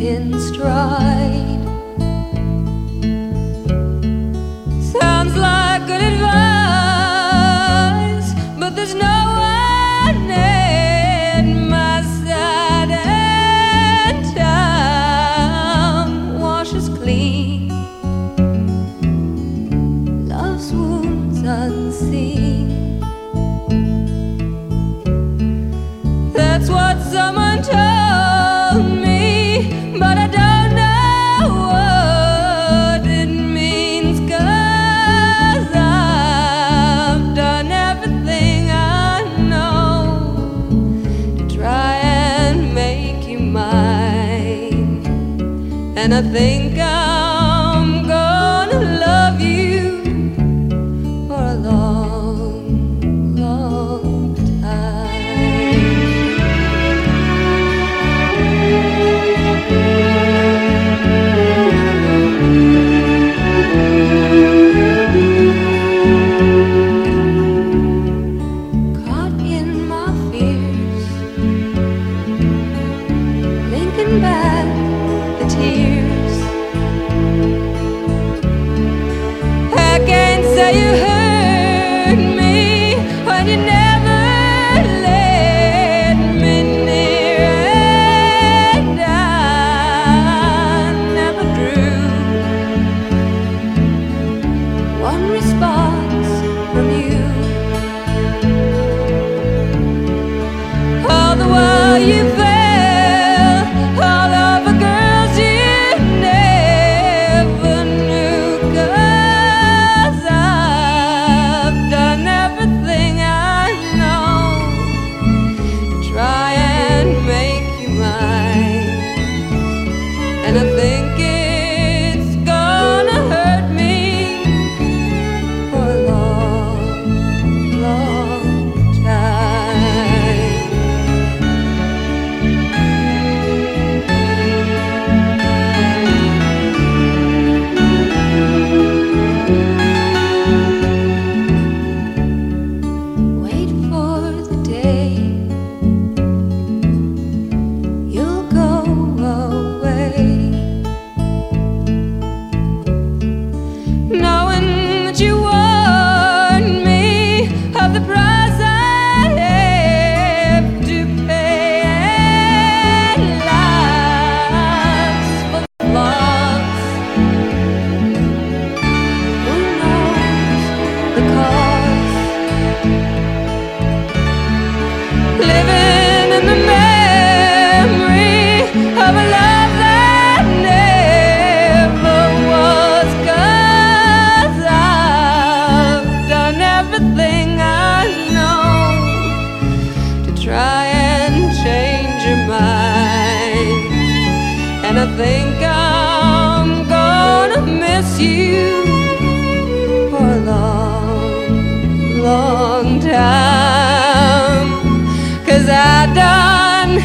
in stride. Sounds like good advice, but there's no one in my side. And time washes clean love's wounds unseen. That's what someone told. and I think I'm gonna love you for a long, long time. Caught in my fears, thinking back tears. I can't say and I think I'm gonna miss you for a long, long time. Cause I done